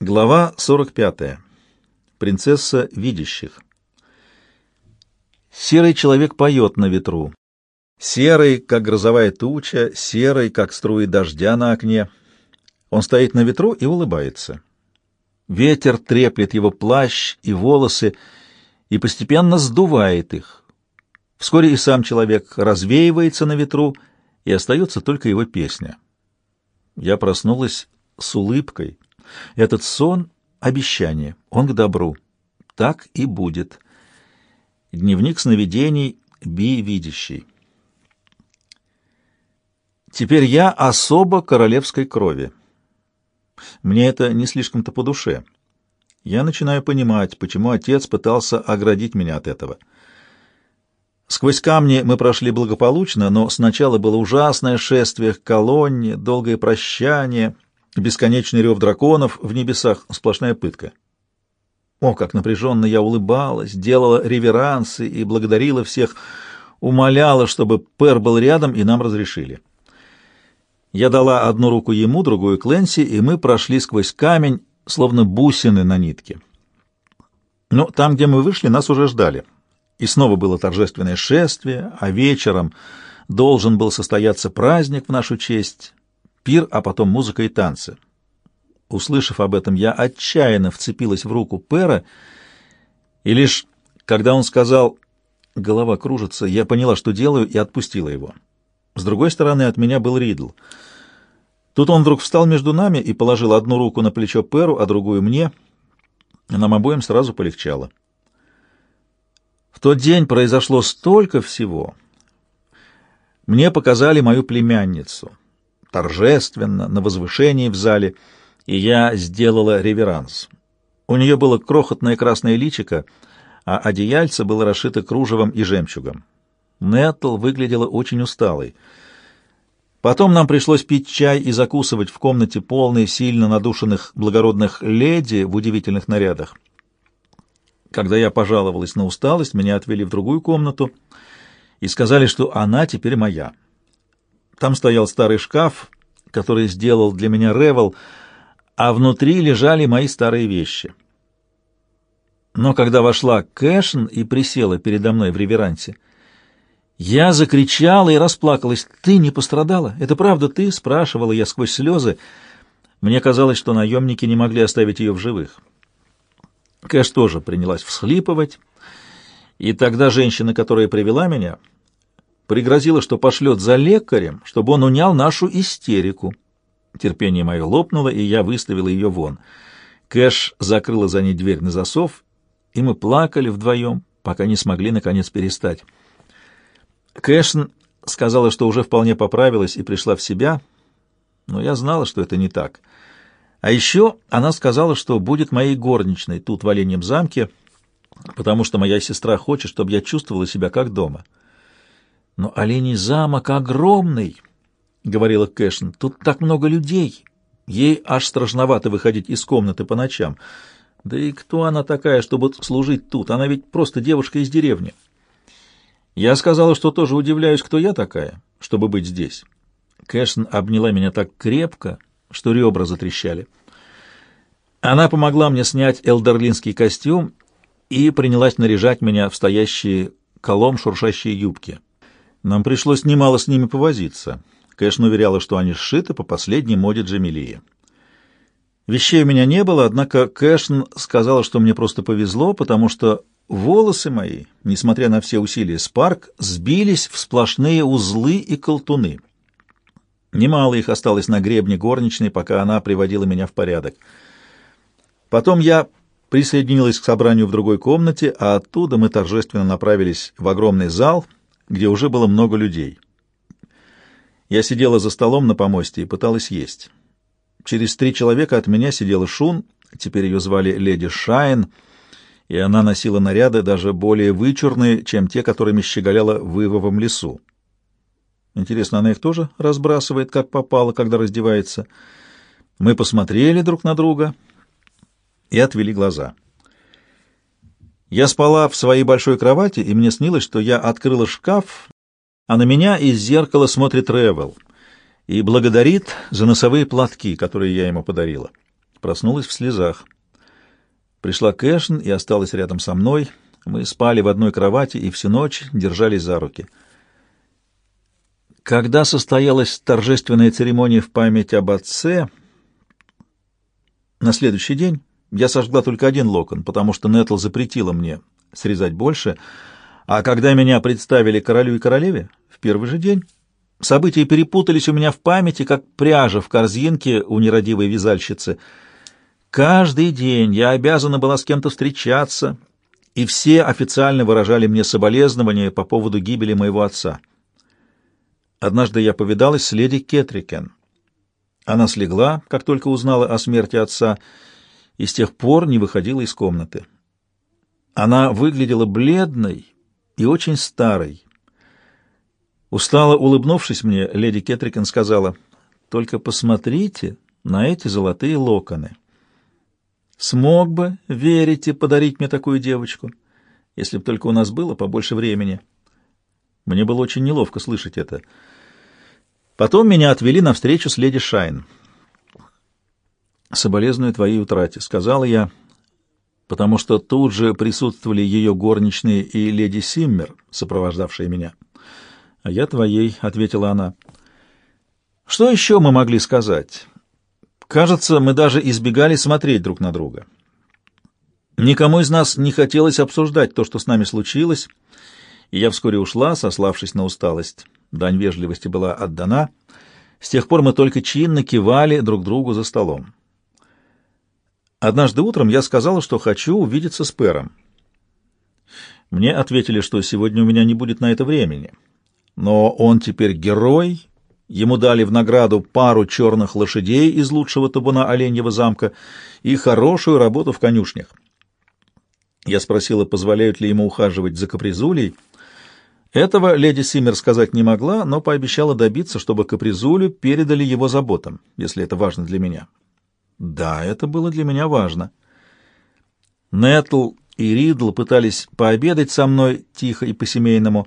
Глава 45. Принцесса видящих. Серый человек поет на ветру. Серый, как грозовая туча, серый, как струи дождя на окне. Он стоит на ветру и улыбается. Ветер треплет его плащ и волосы и постепенно сдувает их. Вскоре и сам человек развеивается на ветру, и остается только его песня. Я проснулась с улыбкой — этот сон — обещание, он к добру. Так и будет. Дневник сновидений Би видящий. Теперь я особо королевской крови. Мне это не слишком-то по душе. Я начинаю понимать, почему отец пытался оградить меня от этого. Сквозь камни мы прошли благополучно, но сначала было ужасное шествие к колонне, долгое прощание — Бесконечный рев драконов в небесах — сплошная пытка. О, как напряженно я улыбалась, делала реверансы и благодарила всех, умоляла, чтобы Пэр был рядом и нам разрешили. Я дала одну руку ему, другую Кленси, и мы прошли сквозь камень, словно бусины на нитке. Но там, где мы вышли, нас уже ждали. И снова было торжественное шествие, а вечером должен был состояться праздник в нашу честь пир, а потом музыка и танцы. Услышав об этом, я отчаянно вцепилась в руку Пэра, и лишь когда он сказал «голова кружится», я поняла, что делаю, и отпустила его. С другой стороны от меня был Ридл. Тут он вдруг встал между нами и положил одну руку на плечо Перу, а другую мне. Нам обоим сразу полегчало. В тот день произошло столько всего. Мне показали мою племянницу — торжественно, на возвышении в зале, и я сделала реверанс. У нее было крохотное красное личико, а одеяльце было расшито кружевом и жемчугом. Нетл выглядела очень усталой. Потом нам пришлось пить чай и закусывать в комнате полной сильно надушенных благородных леди в удивительных нарядах. Когда я пожаловалась на усталость, меня отвели в другую комнату и сказали, что она теперь моя. Там стоял старый шкаф, который сделал для меня Ревел, а внутри лежали мои старые вещи. Но когда вошла Кэшн и присела передо мной в реверансе, я закричала и расплакалась. «Ты не пострадала? Это правда ты?» — спрашивала я сквозь слезы. Мне казалось, что наемники не могли оставить ее в живых. Кэшн тоже принялась всхлипывать, и тогда женщина, которая привела меня, пригрозила, что пошлет за лекарем, чтобы он унял нашу истерику. Терпение мое лопнуло, и я выставила ее вон. Кэшн закрыла за ней дверь на засов, и мы плакали вдвоем, пока не смогли, наконец, перестать. Кэшн сказала, что уже вполне поправилась и пришла в себя, но я знала, что это не так. А еще она сказала, что будет моей горничной тут в Оленьем замке, потому что моя сестра хочет, чтобы я чувствовала себя как дома. Но Оленей замок огромный, — говорила Кэшн. Тут так много людей. Ей аж страшновато выходить из комнаты по ночам. Да и кто она такая, чтобы служить тут? Она ведь просто девушка из деревни. Я сказала, что тоже удивляюсь, кто я такая, чтобы быть здесь. Кэшн обняла меня так крепко, что ребра затрещали. Она помогла мне снять элдерлинский костюм и принялась наряжать меня в стоящие колом шуршащие юбки. Нам пришлось немало с ними повозиться. Кэшн уверяла, что они сшиты по последней моде Джамилии. Вещей у меня не было, однако Кэшн сказала, что мне просто повезло, потому что волосы мои, несмотря на все усилия Спарк, сбились в сплошные узлы и колтуны. Немало их осталось на гребне горничной, пока она приводила меня в порядок. Потом я присоединилась к собранию в другой комнате, а оттуда мы торжественно направились в огромный зал — где уже было много людей. Я сидела за столом на помосте и пыталась есть. Через три человека от меня сидела Шун, теперь ее звали леди Шайн, и она носила наряды даже более вычурные, чем те, которыми щеголяла в Ивовом лесу. Интересно, она их тоже разбрасывает, как попало, когда раздевается? Мы посмотрели друг на друга и отвели глаза. Я спала в своей большой кровати, и мне снилось, что я открыла шкаф, а на меня из зеркала смотрит Ревел и благодарит за носовые платки, которые я ему подарила. Проснулась в слезах. Пришла Кэшн и осталась рядом со мной. Мы спали в одной кровати и всю ночь держались за руки. Когда состоялась торжественная церемония в память об отце, на следующий день я сожгла только один локон, потому что Нетл запретила мне срезать больше, а когда меня представили королю и королеве, в первый же день события перепутались у меня в памяти, как пряжа в корзинке у нерадивой вязальщицы. Каждый день я обязана была с кем-то встречаться, и все официально выражали мне соболезнования по поводу гибели моего отца. Однажды я повидалась с леди Кетрикен. Она слегла, как только узнала о смерти отца, и с тех пор не выходила из комнаты. Она выглядела бледной и очень старой. Устало улыбнувшись мне, леди Кетрикен сказала, «Только посмотрите на эти золотые локоны. Смог бы, верите, подарить мне такую девочку, если бы только у нас было побольше времени». Мне было очень неловко слышать это. Потом меня отвели на встречу с леди Шайн. «Соболезную твоей утрате», — сказала я, потому что тут же присутствовали ее горничные и леди Симмер, сопровождавшие меня. «А я твоей», — ответила она. «Что еще мы могли сказать? Кажется, мы даже избегали смотреть друг на друга. Никому из нас не хотелось обсуждать то, что с нами случилось, и я вскоре ушла, сославшись на усталость. Дань вежливости была отдана. С тех пор мы только чинно кивали друг другу за столом. Однажды утром я сказала, что хочу увидеться с Пером. Мне ответили, что сегодня у меня не будет на это времени. Но он теперь герой, ему дали в награду пару черных лошадей из лучшего табуна Оленьего замка и хорошую работу в конюшнях. Я спросила, позволяют ли ему ухаживать за капризулей. Этого леди Симмер сказать не могла, но пообещала добиться, чтобы капризулю передали его заботам, если это важно для меня. Да, это было для меня важно. Нетл и Ридл пытались пообедать со мной тихо и по-семейному,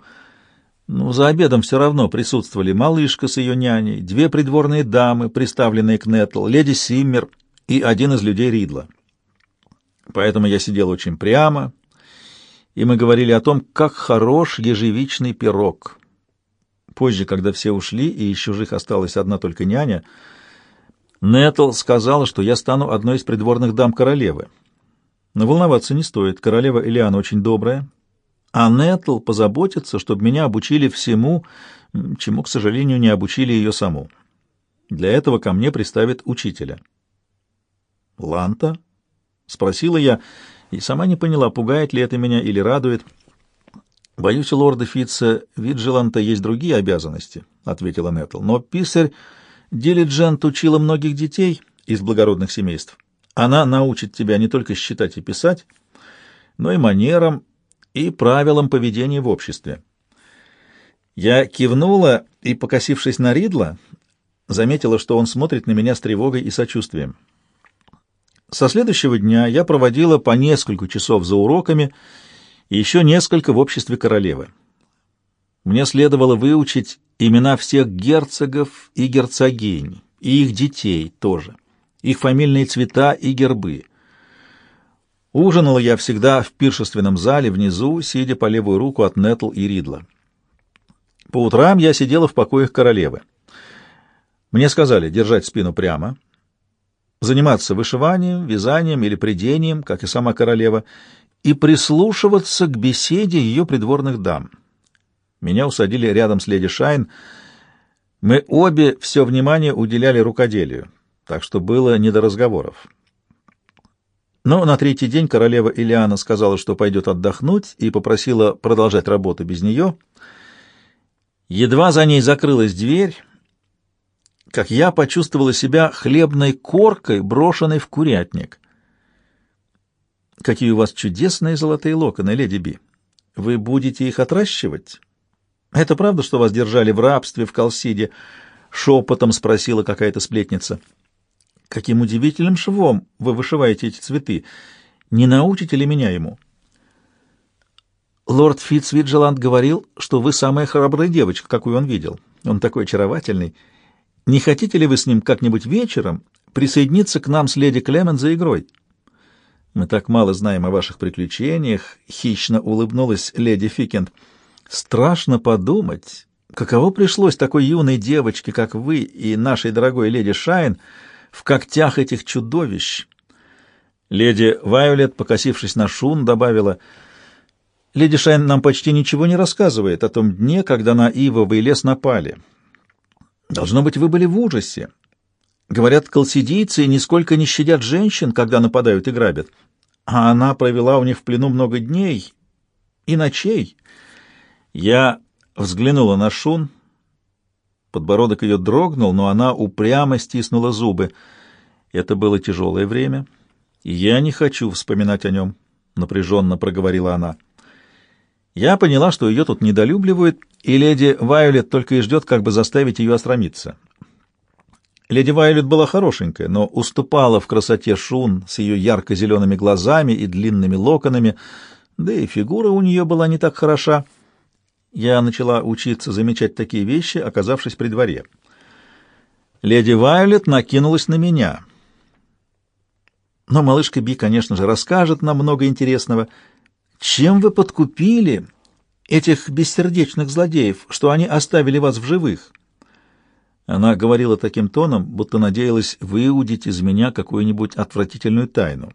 но за обедом все равно присутствовали малышка с ее няней, две придворные дамы, приставленные к Нетл, леди Симмер и один из людей Ридла. Поэтому я сидел очень прямо, и мы говорили о том, как хорош ежевичный пирог. Позже, когда все ушли, и из чужих осталась одна только няня, Нетл сказала, что я стану одной из придворных дам королевы. Но волноваться не стоит, королева Элиана очень добрая, а Нетл позаботится, чтобы меня обучили всему, чему, к сожалению, не обучили ее саму. Для этого ко мне приставят учителя. «Ланта?» — спросила я, и сама не поняла, пугает ли это меня или радует. «Боюсь, лорда Фитца Виджиланта есть другие обязанности», — ответила Нетл. «Но писарь Дилиджент учила многих детей из благородных семейств. Она научит тебя не только считать и писать, но и манерам и правилам поведения в обществе. Я кивнула и, покосившись на Ридла, заметила, что он смотрит на меня с тревогой и сочувствием. Со следующего дня я проводила по несколько часов за уроками и еще несколько в обществе королевы. Мне следовало выучить имена всех герцогов и герцогинь, и их детей тоже, их фамильные цвета и гербы. Ужинала я всегда в пиршественном зале внизу, сидя по левую руку от Нетл и Ридла. По утрам я сидела в покоях королевы. Мне сказали держать спину прямо, заниматься вышиванием, вязанием или придением, как и сама королева, и прислушиваться к беседе ее придворных дам. Меня усадили рядом с леди Шайн. Мы обе все внимание уделяли рукоделию, так что было не до разговоров. Но на третий день королева Илиана сказала, что пойдет отдохнуть, и попросила продолжать работу без нее. Едва за ней закрылась дверь, как я почувствовала себя хлебной коркой, брошенной в курятник. «Какие у вас чудесные золотые локоны, леди Би! Вы будете их отращивать?» «Это правда, что вас держали в рабстве в Колсиде?» — шепотом спросила какая-то сплетница. «Каким удивительным швом вы вышиваете эти цветы! Не научите ли меня ему?» «Лорд Фитцвиджеланд говорил, что вы самая храбрая девочка, какую он видел. Он такой очаровательный. Не хотите ли вы с ним как-нибудь вечером присоединиться к нам с леди Клемент за игрой. Мы так мало знаем о ваших приключениях, хищно улыбнулась леди Фикенд. Страшно подумать, каково пришлось такой юной девочке, как вы и нашей дорогой леди Шайн, в когтях этих чудовищ. Леди Вайолет, покосившись на Шун, добавила: "Леди Шайн нам почти ничего не рассказывает о том дне, когда на Ивовый лес напали. Должно быть, вы были в ужасе. Говорят, колсидийцы нисколько не щадят женщин, когда нападают и грабят. А она провела у них в плену много дней и ночей. Я взглянула на Шун. Подбородок ее дрогнул, но она упрямо стиснула зубы. Это было тяжелое время, и я не хочу вспоминать о нем, — напряженно проговорила она. Я поняла, что ее тут недолюбливают, и леди Вайолет только и ждет, как бы заставить ее осрамиться. Леди Вайлет была хорошенькая, но уступала в красоте Шун с ее ярко-зелеными глазами и длинными локонами, да и фигура у нее была не так хороша. Я начала учиться замечать такие вещи, оказавшись при дворе. Леди Вайлет накинулась на меня. Но малышка Би, конечно же, расскажет нам много интересного. Чем вы подкупили этих бессердечных злодеев, что они оставили вас в живых?» Она говорила таким тоном, будто надеялась выудить из меня какую-нибудь отвратительную тайну.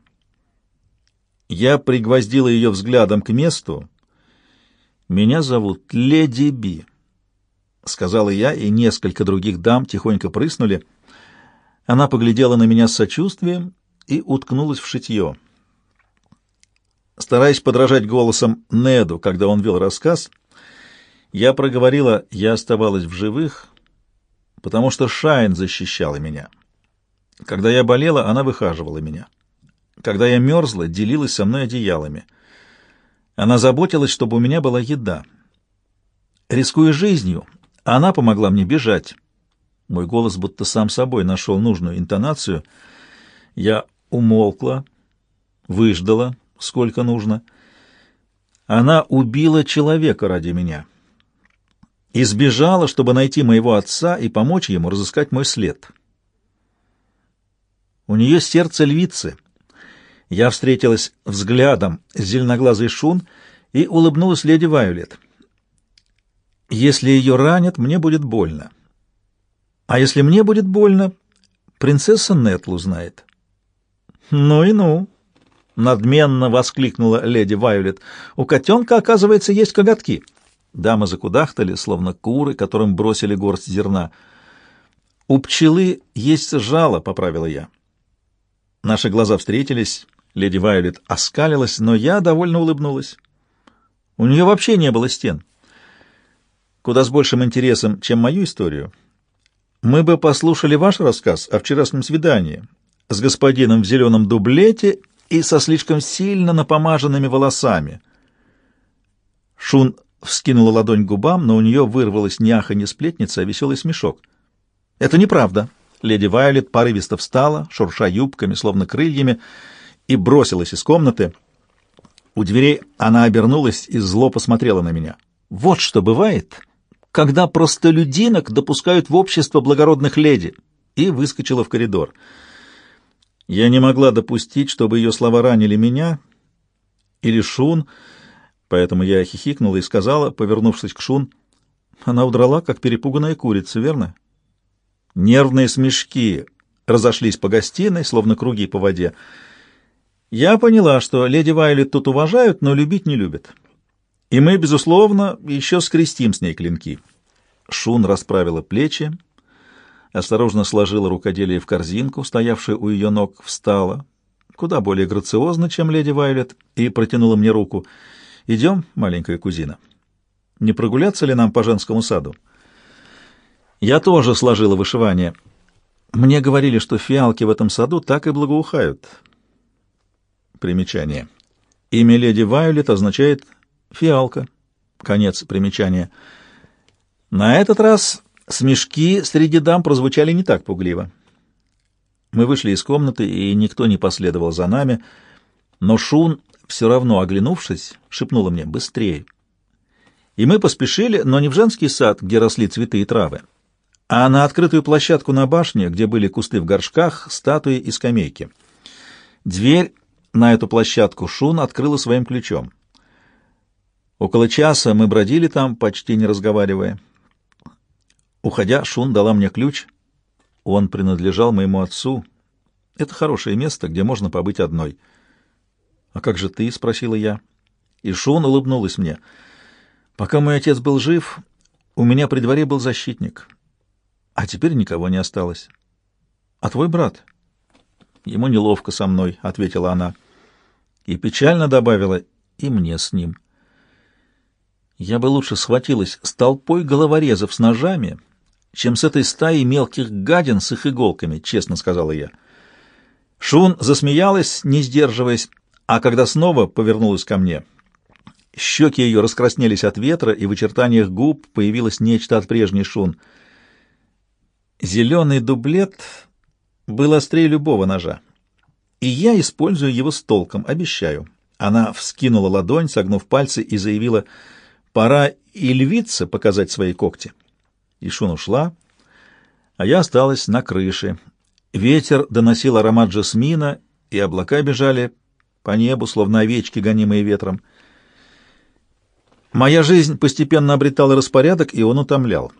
Я пригвоздила ее взглядом к месту. «Меня зовут Леди Би», — сказала я, и несколько других дам тихонько прыснули. Она поглядела на меня с сочувствием и уткнулась в шитье. Стараясь подражать голосом Неду, когда он вел рассказ, я проговорила «Я оставалась в живых», потому что Шайн защищала меня. Когда я болела, она выхаживала меня. Когда я мерзла, делилась со мной одеялами. Она заботилась, чтобы у меня была еда. Рискуя жизнью, она помогла мне бежать. Мой голос будто сам собой нашел нужную интонацию. Я умолкла, выждала, сколько нужно. Она убила человека ради меня и сбежала, чтобы найти моего отца и помочь ему разыскать мой след. У нее сердце львицы. Я встретилась взглядом с зеленоглазой Шун и улыбнулась леди Вайолет. Если ее ранят, мне будет больно. А если мне будет больно, принцесса Нетл узнает. Ну и ну, надменно воскликнула леди Вайолет. У котенка, оказывается, есть коготки. Дамы закудахтали, словно куры, которым бросили горсть зерна. «У пчелы есть жало», — поправила я. Наши глаза встретились, леди Вайолет оскалилась, но я довольно улыбнулась. У нее вообще не было стен. Куда с большим интересом, чем мою историю, мы бы послушали ваш рассказ о вчерашнем свидании с господином в зеленом дублете и со слишком сильно напомаженными волосами. Шун вскинула ладонь к губам, но у нее вырвалась не аха, не сплетница, а веселый смешок. «Это неправда». Леди Вайолет порывисто встала, шурша юбками, словно крыльями, и бросилась из комнаты. У дверей она обернулась и зло посмотрела на меня. «Вот что бывает, когда простолюдинок допускают в общество благородных леди!» И выскочила в коридор. Я не могла допустить, чтобы ее слова ранили меня или Шун, — Поэтому я хихикнула и сказала, повернувшись к Шун, она удрала, как перепуганная курица, верно? Нервные смешки разошлись по гостиной, словно круги по воде. Я поняла, что леди Вайлет тут уважают, но любить не любят. И мы, безусловно, еще скрестим с ней клинки. Шун расправила плечи, осторожно сложила рукоделие в корзинку, стоявшую у ее ног, встала, куда более грациозно, чем леди Вайлет, и протянула мне руку — Идем, маленькая кузина. Не прогуляться ли нам по женскому саду? Я тоже сложила вышивание. Мне говорили, что фиалки в этом саду так и благоухают. Примечание. Имя леди Вайолет означает «фиалка». Конец примечания. На этот раз смешки среди дам прозвучали не так пугливо. Мы вышли из комнаты, и никто не последовал за нами, но Шун все равно, оглянувшись, шепнула мне «быстрее». И мы поспешили, но не в женский сад, где росли цветы и травы, а на открытую площадку на башне, где были кусты в горшках, статуи и скамейки. Дверь на эту площадку Шун открыла своим ключом. Около часа мы бродили там, почти не разговаривая. Уходя, Шун дала мне ключ. Он принадлежал моему отцу. Это хорошее место, где можно побыть одной. «А как же ты?» — спросила я. И Шун улыбнулась мне. «Пока мой отец был жив, у меня при дворе был защитник. А теперь никого не осталось. А твой брат?» «Ему неловко со мной», — ответила она. И печально добавила, «и мне с ним». Я бы лучше схватилась с толпой головорезов с ножами, чем с этой стаей мелких гадин с их иголками, честно сказала я. Шун засмеялась, не сдерживаясь, а когда снова повернулась ко мне, щеки ее раскраснелись от ветра, и в очертаниях губ появилось нечто от прежней Шун. Зеленый дублет был острее любого ножа, и я использую его с толком, обещаю. Она вскинула ладонь, согнув пальцы, и заявила — Пора и львице показать свои когти. Ишун ушла, а я осталась на крыше. Ветер доносил аромат жасмина, и облака бежали по небу, словно овечки, гонимые ветром. Моя жизнь постепенно обретала распорядок, и он утомлял.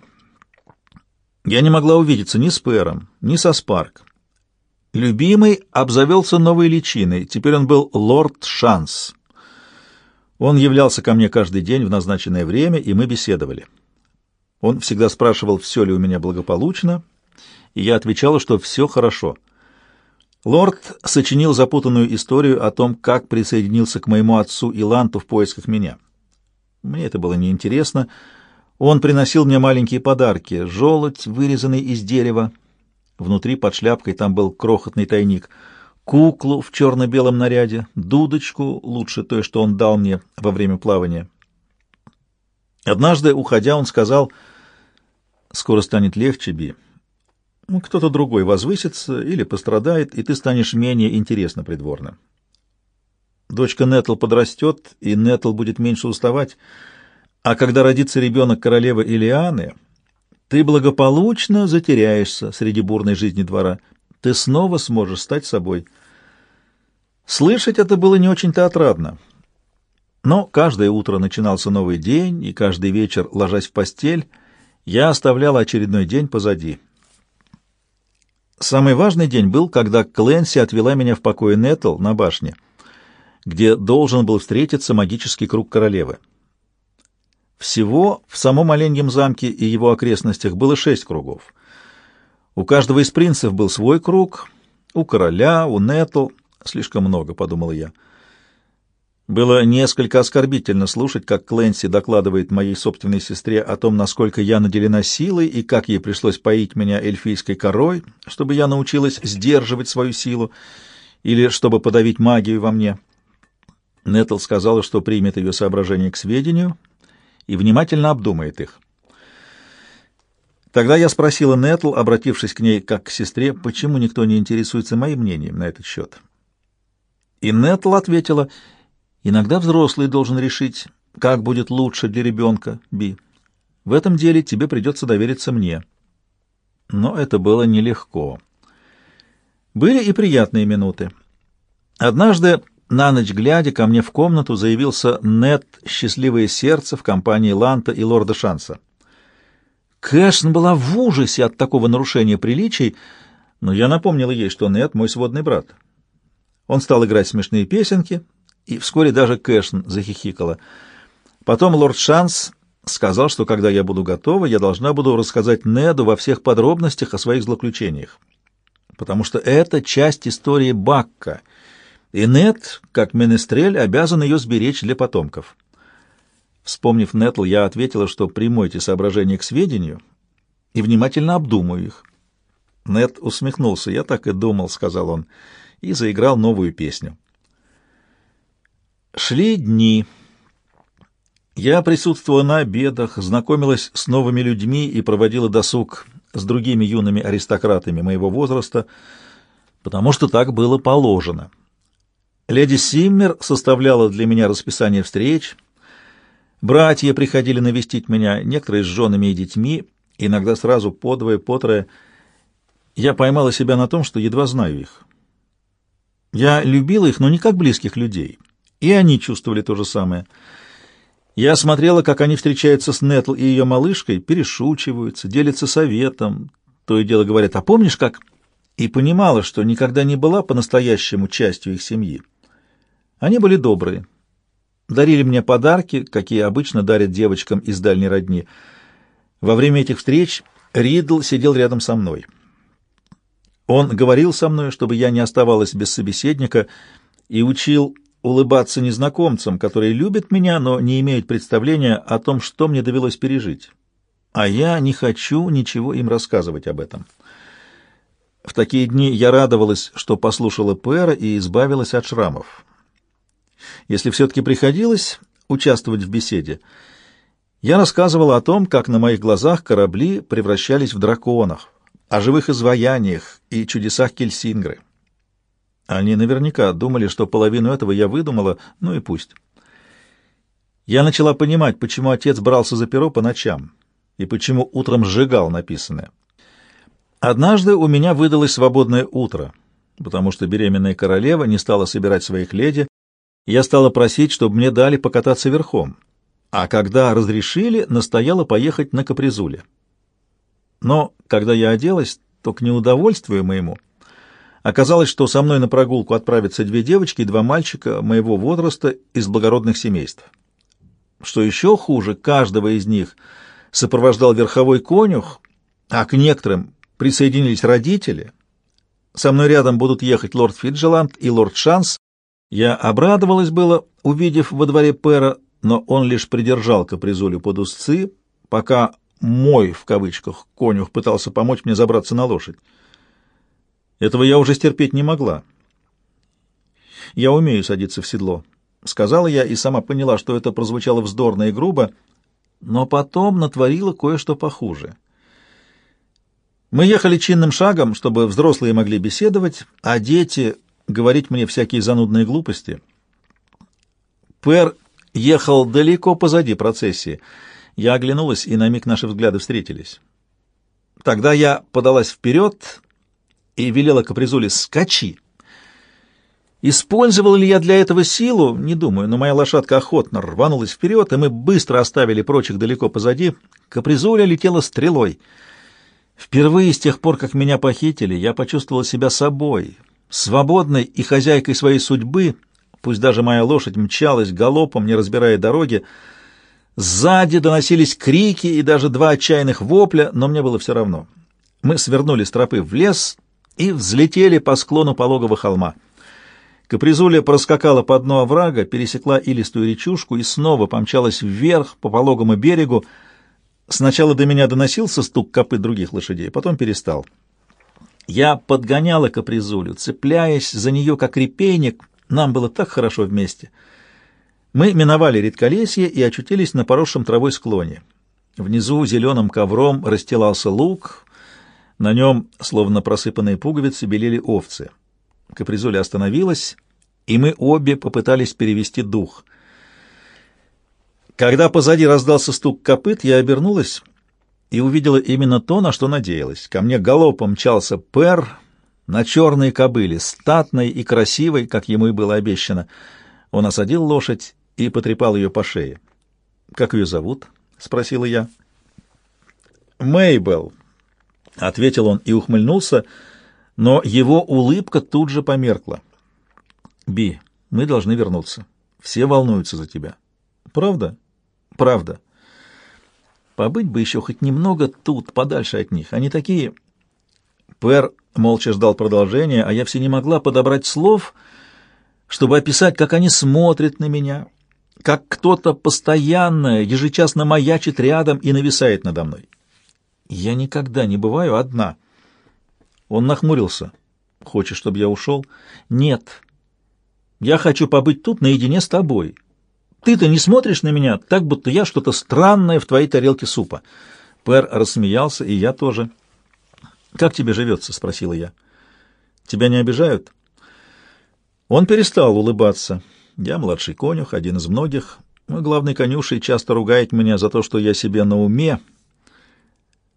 Я не могла увидеться ни с Пэром, ни со Спарк. Любимый обзавелся новой личиной, теперь он был лорд Шанс. Он являлся ко мне каждый день в назначенное время, и мы беседовали. Он всегда спрашивал, все ли у меня благополучно, и я отвечала, что все хорошо. Лорд сочинил запутанную историю о том, как присоединился к моему отцу Иланту в поисках меня. Мне это было неинтересно. Он приносил мне маленькие подарки — желудь, вырезанный из дерева. Внутри под шляпкой там был крохотный тайник — куклу в черно-белом наряде, дудочку, лучше той, что он дал мне во время плавания. Однажды, уходя, он сказал, «Скоро станет легче, Би. Кто-то другой возвысится или пострадает, и ты станешь менее интересно придворным. Дочка Нетл подрастет, и Нетл будет меньше уставать, а когда родится ребенок королевы Илианы, ты благополучно затеряешься среди бурной жизни двора» ты снова сможешь стать собой. Слышать это было не очень-то отрадно. Но каждое утро начинался новый день, и каждый вечер, ложась в постель, я оставлял очередной день позади. Самый важный день был, когда Кленси отвела меня в покое Нетл на башне, где должен был встретиться магический круг королевы. Всего в самом Оленьем замке и его окрестностях было шесть кругов — у каждого из принцев был свой круг, у короля, у Нетл. Слишком много, — подумал я. Было несколько оскорбительно слушать, как Кленси докладывает моей собственной сестре о том, насколько я наделена силой и как ей пришлось поить меня эльфийской корой, чтобы я научилась сдерживать свою силу или чтобы подавить магию во мне. Нетл сказала, что примет ее соображения к сведению и внимательно обдумает их. Тогда я спросила Нетл, обратившись к ней как к сестре, почему никто не интересуется моим мнением на этот счет. И Нетл ответила, иногда взрослый должен решить, как будет лучше для ребенка, Би. В этом деле тебе придется довериться мне. Но это было нелегко. Были и приятные минуты. Однажды, на ночь глядя, ко мне в комнату заявился Нет «Счастливое сердце» в компании Ланта и Лорда Шанса. Кэшн была в ужасе от такого нарушения приличий, но я напомнила ей, что Нед — мой сводный брат. Он стал играть смешные песенки, и вскоре даже Кэшн захихикала. Потом лорд Шанс сказал, что когда я буду готова, я должна буду рассказать Неду во всех подробностях о своих злоключениях, потому что это часть истории Бакка, и Нед, как менестрель, обязан ее сберечь для потомков. Вспомнив Нетл, я ответила, что приму эти соображения к сведению и внимательно обдумаю их. Нет усмехнулся. «Я так и думал», — сказал он, и заиграл новую песню. Шли дни. Я присутствовала на обедах, знакомилась с новыми людьми и проводила досуг с другими юными аристократами моего возраста, потому что так было положено. Леди Симмер составляла для меня расписание встреч — Братья приходили навестить меня, некоторые с женами и детьми, иногда сразу по двое, по трое. Я поймала себя на том, что едва знаю их. Я любила их, но не как близких людей. И они чувствовали то же самое. Я смотрела, как они встречаются с Нетл и ее малышкой, перешучиваются, делятся советом, то и дело говорят, а помнишь, как... И понимала, что никогда не была по-настоящему частью их семьи. Они были добрые, дарили мне подарки, какие обычно дарят девочкам из дальней родни. Во время этих встреч Ридл сидел рядом со мной. Он говорил со мной, чтобы я не оставалась без собеседника, и учил улыбаться незнакомцам, которые любят меня, но не имеют представления о том, что мне довелось пережить. А я не хочу ничего им рассказывать об этом. В такие дни я радовалась, что послушала Пэра и избавилась от шрамов. Если все-таки приходилось участвовать в беседе, я рассказывала о том, как на моих глазах корабли превращались в драконах, о живых изваяниях и чудесах Кельсингры. Они наверняка думали, что половину этого я выдумала, ну и пусть. Я начала понимать, почему отец брался за перо по ночам и почему утром сжигал написанное. Однажды у меня выдалось свободное утро, потому что беременная королева не стала собирать своих леди, я стала просить, чтобы мне дали покататься верхом, а когда разрешили, настояла поехать на Капризуле. Но когда я оделась, то к неудовольствию моему оказалось, что со мной на прогулку отправятся две девочки и два мальчика моего возраста из благородных семейств. Что еще хуже, каждого из них сопровождал верховой конюх, а к некоторым присоединились родители. Со мной рядом будут ехать лорд Фиджеланд и лорд Шанс. Я обрадовалась было, увидев во дворе Пэра, но он лишь придержал капризулю под узцы, пока «мой» в кавычках конюх пытался помочь мне забраться на лошадь. Этого я уже стерпеть не могла. «Я умею садиться в седло», — сказала я и сама поняла, что это прозвучало вздорно и грубо, но потом натворила кое-что похуже. Мы ехали чинным шагом, чтобы взрослые могли беседовать, а дети — говорить мне всякие занудные глупости. Пэр ехал далеко позади процессии. Я оглянулась, и на миг наши взгляды встретились. Тогда я подалась вперед и велела Капризуле «скачи». Использовал ли я для этого силу? Не думаю, но моя лошадка охотно рванулась вперед, и мы быстро оставили прочих далеко позади. Капризуля летела стрелой — Впервые с тех пор, как меня похитили, я почувствовал себя собой, свободной и хозяйкой своей судьбы, пусть даже моя лошадь мчалась галопом, не разбирая дороги. Сзади доносились крики и даже два отчаянных вопля, но мне было все равно. Мы свернули с тропы в лес и взлетели по склону пологого холма. Капризуля проскакала по дну оврага, пересекла илистую речушку и снова помчалась вверх по пологому берегу, Сначала до меня доносился стук копыт других лошадей, потом перестал. Я подгоняла капризулю, цепляясь за нее, как репейник. Нам было так хорошо вместе. Мы миновали редколесье и очутились на поросшем травой склоне. Внизу зеленым ковром расстилался луг, на нем, словно просыпанные пуговицы, белели овцы. Капризуля остановилась, и мы обе попытались перевести дух — когда позади раздался стук копыт, я обернулась и увидела именно то, на что надеялась. Ко мне галопом мчался пер на черной кобыле, статной и красивой, как ему и было обещано. Он осадил лошадь и потрепал ее по шее. «Как ее зовут?» — спросила я. «Мейбелл», — ответил он и ухмыльнулся, но его улыбка тут же померкла. «Би, мы должны вернуться. Все волнуются за тебя». «Правда?» Правда. Побыть бы еще хоть немного тут, подальше от них. Они такие... Пэр молча ждал продолжения, а я все не могла подобрать слов, чтобы описать, как они смотрят на меня, как кто-то постоянно, ежечасно маячит рядом и нависает надо мной. Я никогда не бываю одна. Он нахмурился. Хочешь, чтобы я ушел? Нет. Я хочу побыть тут наедине с тобой. Ты-то не смотришь на меня так, будто я что-то странное в твоей тарелке супа. Пэр рассмеялся, и я тоже. «Как тебе живется?» — спросила я. «Тебя не обижают?» Он перестал улыбаться. Я младший конюх, один из многих. Мой главный конюшей часто ругает меня за то, что я себе на уме.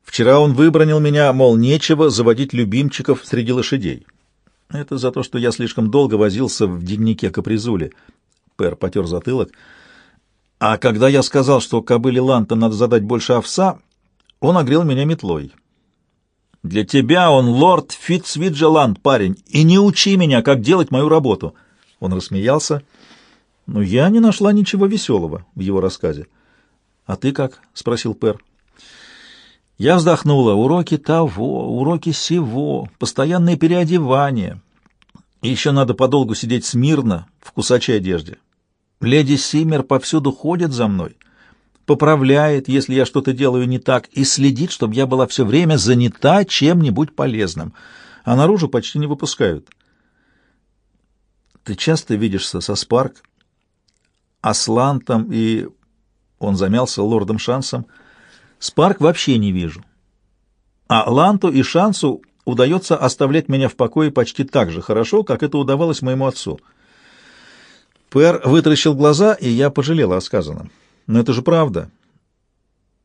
Вчера он выбронил меня, мол, нечего заводить любимчиков среди лошадей. Это за то, что я слишком долго возился в дневнике Капризули. Пэр потер затылок. А когда я сказал, что кобыле Ланта надо задать больше овса, он огрел меня метлой. Для тебя он лорд Фитцвиджеланд, парень, и не учи меня, как делать мою работу. Он рассмеялся. Но я не нашла ничего веселого в его рассказе. «А ты как?» — спросил Пер. Я вздохнула. Уроки того, уроки сего, постоянное переодевание. И еще надо подолгу сидеть смирно в кусачей одежде. Леди Симмер повсюду ходит за мной, поправляет, если я что-то делаю не так, и следит, чтобы я была все время занята чем-нибудь полезным, а наружу почти не выпускают. Ты часто видишься со Спарк, Аслантом и... Он замялся лордом Шансом. Спарк вообще не вижу. А Ланту и Шансу удается оставлять меня в покое почти так же хорошо, как это удавалось моему отцу. Пэр вытаращил глаза, и я пожалела о сказанном. Но это же правда.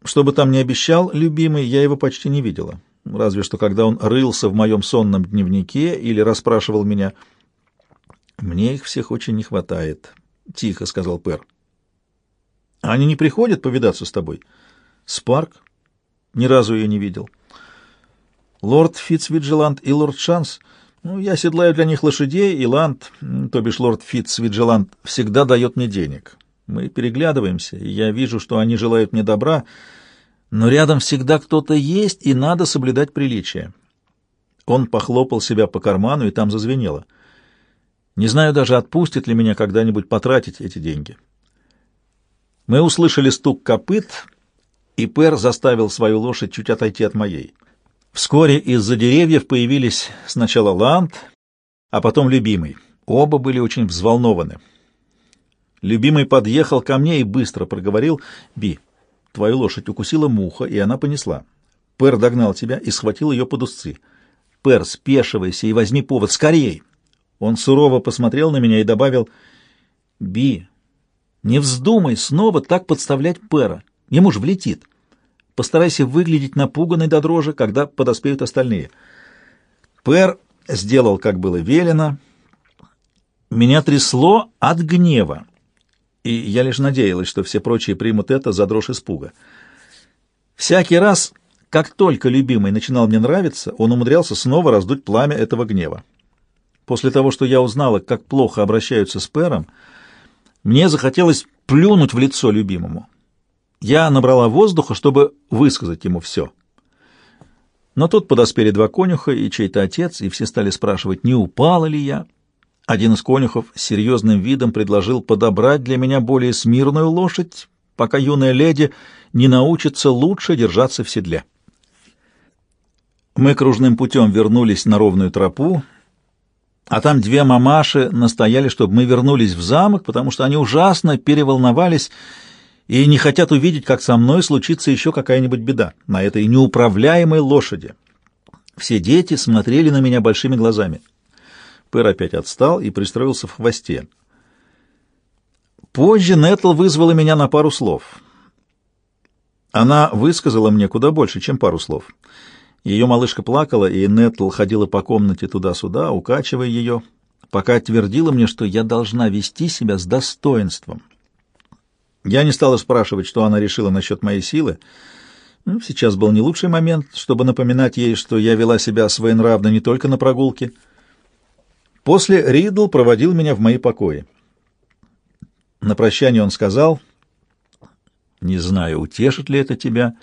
Что бы там ни обещал, любимый, я его почти не видела. Разве что когда он рылся в моем сонном дневнике или расспрашивал меня. «Мне их всех очень не хватает», — тихо сказал Пэр. «Они не приходят повидаться с тобой?» «Спарк?» «Ни разу ее не видел». «Лорд Фитцвиджеланд и лорд Шанс?» Ну, я седлаю для них лошадей, и Ланд, то бишь лорд Фитцвиджеланд, всегда дает мне денег. Мы переглядываемся, и я вижу, что они желают мне добра, но рядом всегда кто-то есть, и надо соблюдать приличие. Он похлопал себя по карману, и там зазвенело. Не знаю даже, отпустит ли меня когда-нибудь потратить эти деньги. Мы услышали стук копыт, и Пер заставил свою лошадь чуть отойти от моей. Вскоре из-за деревьев появились сначала Ланд, а потом Любимый. Оба были очень взволнованы. Любимый подъехал ко мне и быстро проговорил, «Би, твою лошадь укусила муха, и она понесла. Пер догнал тебя и схватил ее под узцы. Пер, спешивайся и возьми повод, скорей!» Он сурово посмотрел на меня и добавил, «Би, не вздумай снова так подставлять Пера, ему же влетит». Постарайся выглядеть напуганной до дрожи, когда подоспеют остальные. Пэр сделал, как было велено. Меня трясло от гнева, и я лишь надеялась, что все прочие примут это за дрожь испуга. Всякий раз, как только любимый начинал мне нравиться, он умудрялся снова раздуть пламя этого гнева. После того, что я узнала, как плохо обращаются с Пэром, мне захотелось плюнуть в лицо любимому. Я набрала воздуха, чтобы высказать ему все. Но тут подоспели два конюха и чей-то отец, и все стали спрашивать, не упала ли я. Один из конюхов с серьезным видом предложил подобрать для меня более смирную лошадь, пока юная леди не научится лучше держаться в седле. Мы кружным путем вернулись на ровную тропу, а там две мамаши настояли, чтобы мы вернулись в замок, потому что они ужасно переволновались и не хотят увидеть, как со мной случится еще какая-нибудь беда на этой неуправляемой лошади. Все дети смотрели на меня большими глазами. Пэр опять отстал и пристроился в хвосте. Позже Нетл вызвала меня на пару слов. Она высказала мне куда больше, чем пару слов. Ее малышка плакала, и Нетл ходила по комнате туда-сюда, укачивая ее, пока твердила мне, что я должна вести себя с достоинством. Я не стала спрашивать, что она решила насчет моей силы. Ну, сейчас был не лучший момент, чтобы напоминать ей, что я вела себя своенравно не только на прогулке. После Ридл проводил меня в мои покои. На прощание он сказал, «Не знаю, утешит ли это тебя,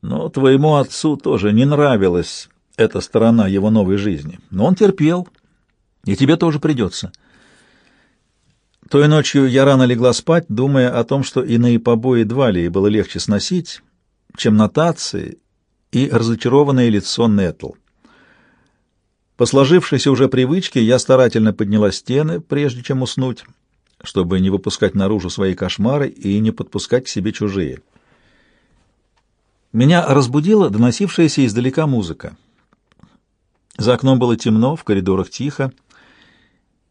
но твоему отцу тоже не нравилась эта сторона его новой жизни. Но он терпел, и тебе тоже придется». Той ночью я рано легла спать, думая о том, что иные побои Двалии было легче сносить, чем нотации и разочарованное лицо Нетл. По сложившейся уже привычке я старательно подняла стены, прежде чем уснуть, чтобы не выпускать наружу свои кошмары и не подпускать к себе чужие. Меня разбудила доносившаяся издалека музыка. За окном было темно, в коридорах тихо.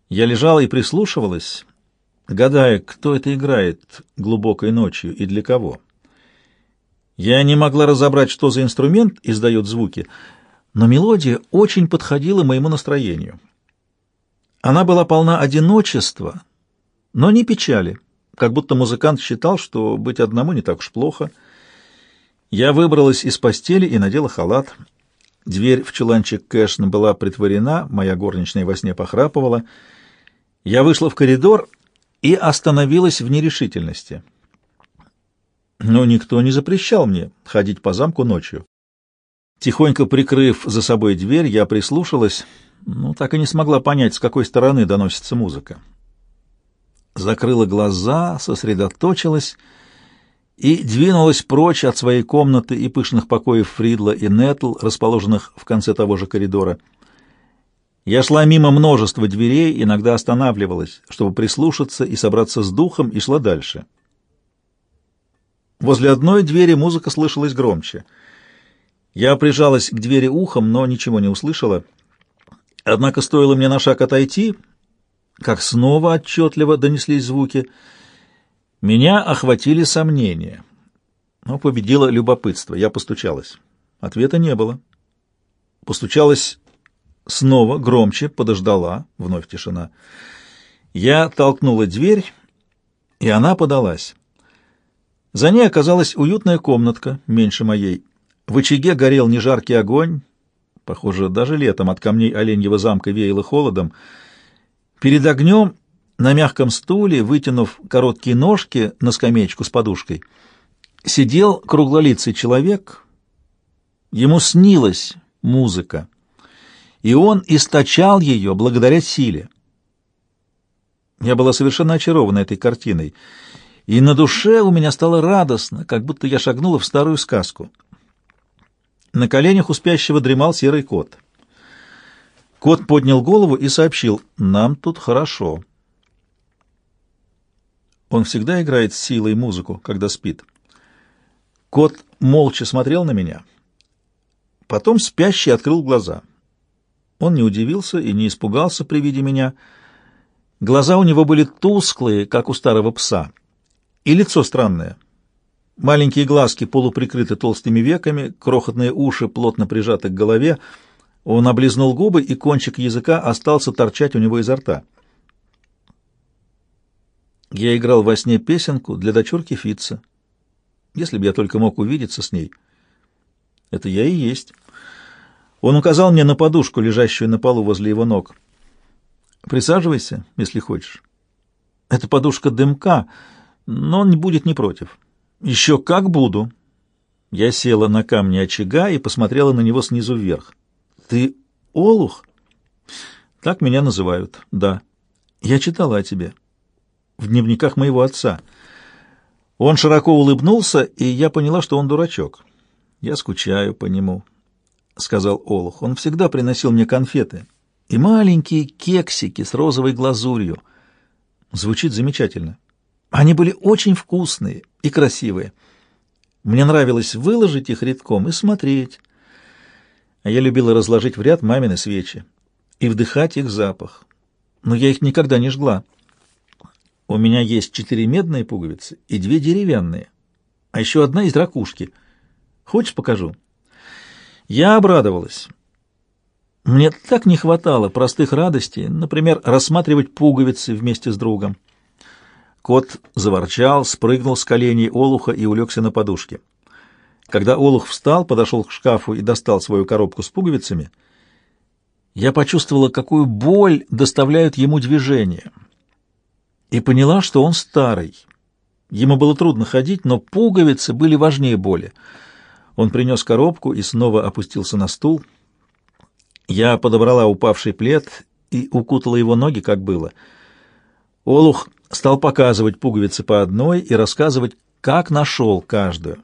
Я лежала и прислушивалась, гадая, кто это играет глубокой ночью и для кого. Я не могла разобрать, что за инструмент издает звуки, но мелодия очень подходила моему настроению. Она была полна одиночества, но не печали, как будто музыкант считал, что быть одному не так уж плохо. Я выбралась из постели и надела халат. Дверь в чуланчик Кэшна была притворена, моя горничная во сне похрапывала. Я вышла в коридор и остановилась в нерешительности. Но никто не запрещал мне ходить по замку ночью. Тихонько прикрыв за собой дверь, я прислушалась, но так и не смогла понять, с какой стороны доносится музыка. Закрыла глаза, сосредоточилась и двинулась прочь от своей комнаты и пышных покоев Фридла и Нетл, расположенных в конце того же коридора. Я шла мимо множества дверей, иногда останавливалась, чтобы прислушаться и собраться с духом, и шла дальше. Возле одной двери музыка слышалась громче. Я прижалась к двери ухом, но ничего не услышала. Однако стоило мне на шаг отойти, как снова отчетливо донеслись звуки. Меня охватили сомнения. Но победило любопытство. Я постучалась. Ответа не было. Постучалась снова, громче, подождала. Вновь тишина. Я толкнула дверь, и она подалась. За ней оказалась уютная комнатка, меньше моей. В очаге горел нежаркий огонь. Похоже, даже летом от камней оленьего замка веяло холодом. Перед огнем на мягком стуле, вытянув короткие ножки на скамеечку с подушкой, сидел круглолицый человек. Ему снилась музыка, и он источал ее благодаря силе. Я была совершенно очарована этой картиной — и на душе у меня стало радостно, как будто я шагнула в старую сказку. На коленях у спящего дремал серый кот. Кот поднял голову и сообщил, «Нам тут хорошо». Он всегда играет с силой музыку, когда спит. Кот молча смотрел на меня. Потом спящий открыл глаза. Он не удивился и не испугался при виде меня. Глаза у него были тусклые, как у старого пса — и лицо странное. Маленькие глазки полуприкрыты толстыми веками, крохотные уши плотно прижаты к голове. Он облизнул губы, и кончик языка остался торчать у него изо рта. Я играл во сне песенку для дочурки Фитца. Если бы я только мог увидеться с ней. Это я и есть. Он указал мне на подушку, лежащую на полу возле его ног. Присаживайся, если хочешь. Это подушка дымка — но он будет не против. Еще как буду. Я села на камни очага и посмотрела на него снизу вверх. Ты Олух? Так меня называют, да. Я читала о тебе. В дневниках моего отца. Он широко улыбнулся, и я поняла, что он дурачок. Я скучаю по нему, — сказал Олух. Он всегда приносил мне конфеты и маленькие кексики с розовой глазурью. Звучит замечательно. Они были очень вкусные и красивые. Мне нравилось выложить их редком и смотреть. А я любила разложить в ряд мамины свечи и вдыхать их запах. Но я их никогда не жгла. У меня есть четыре медные пуговицы и две деревянные, а еще одна из ракушки. Хочешь, покажу? Я обрадовалась. Мне так не хватало простых радостей, например, рассматривать пуговицы вместе с другом. Кот заворчал, спрыгнул с коленей Олуха и улегся на подушке. Когда Олух встал, подошел к шкафу и достал свою коробку с пуговицами, я почувствовала, какую боль доставляют ему движения, и поняла, что он старый. Ему было трудно ходить, но пуговицы были важнее боли. Он принес коробку и снова опустился на стул. Я подобрала упавший плед и укутала его ноги, как было. Олух стал показывать пуговицы по одной и рассказывать, как нашел каждую.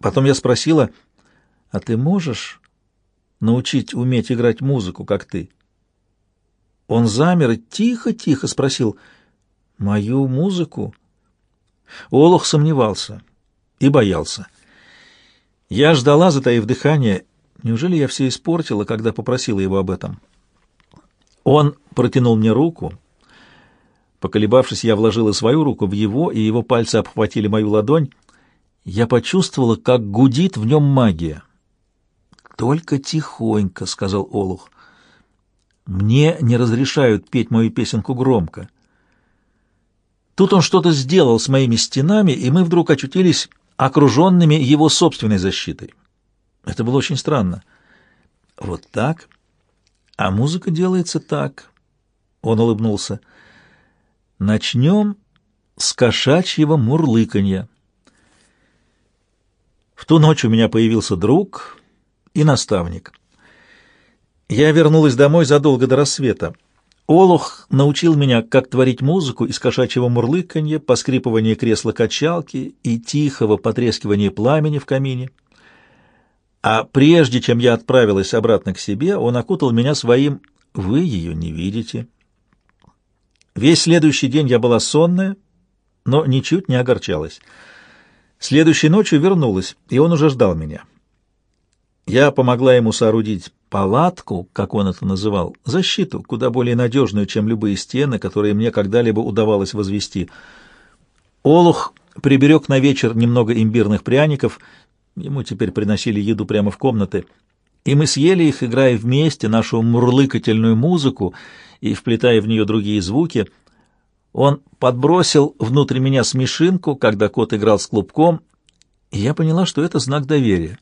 Потом я спросила, «А ты можешь научить уметь играть музыку, как ты?» Он замер и тихо-тихо спросил, «Мою музыку?» Олух сомневался и боялся. Я ждала, затаив дыхание. Неужели я все испортила, когда попросила его об этом? Он протянул мне руку, Поколебавшись, я вложила свою руку в его, и его пальцы обхватили мою ладонь. Я почувствовала, как гудит в нем магия. «Только тихонько», — сказал Олух. «Мне не разрешают петь мою песенку громко». Тут он что-то сделал с моими стенами, и мы вдруг очутились окруженными его собственной защитой. Это было очень странно. Вот так, а музыка делается так. Он улыбнулся. Начнем с кошачьего мурлыканья. В ту ночь у меня появился друг и наставник. Я вернулась домой задолго до рассвета. Олух научил меня, как творить музыку из кошачьего мурлыканья, поскрипывания кресла-качалки и тихого потрескивания пламени в камине. А прежде чем я отправилась обратно к себе, он окутал меня своим «Вы ее не видите». Весь следующий день я была сонная, но ничуть не огорчалась. Следующей ночью вернулась, и он уже ждал меня. Я помогла ему соорудить палатку, как он это называл, защиту, куда более надежную, чем любые стены, которые мне когда-либо удавалось возвести. Олух приберег на вечер немного имбирных пряников, ему теперь приносили еду прямо в комнаты, и мы съели их, играя вместе нашу мурлыкательную музыку и вплетая в нее другие звуки. Он подбросил внутрь меня смешинку, когда кот играл с клубком, и я поняла, что это знак доверия.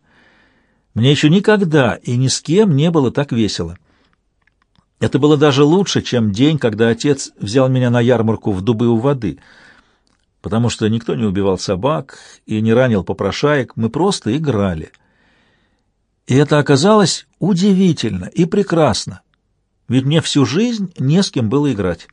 Мне еще никогда и ни с кем не было так весело. Это было даже лучше, чем день, когда отец взял меня на ярмарку в дубы у воды, потому что никто не убивал собак и не ранил попрошаек, мы просто играли. И это оказалось удивительно и прекрасно, ведь мне всю жизнь не с кем было играть.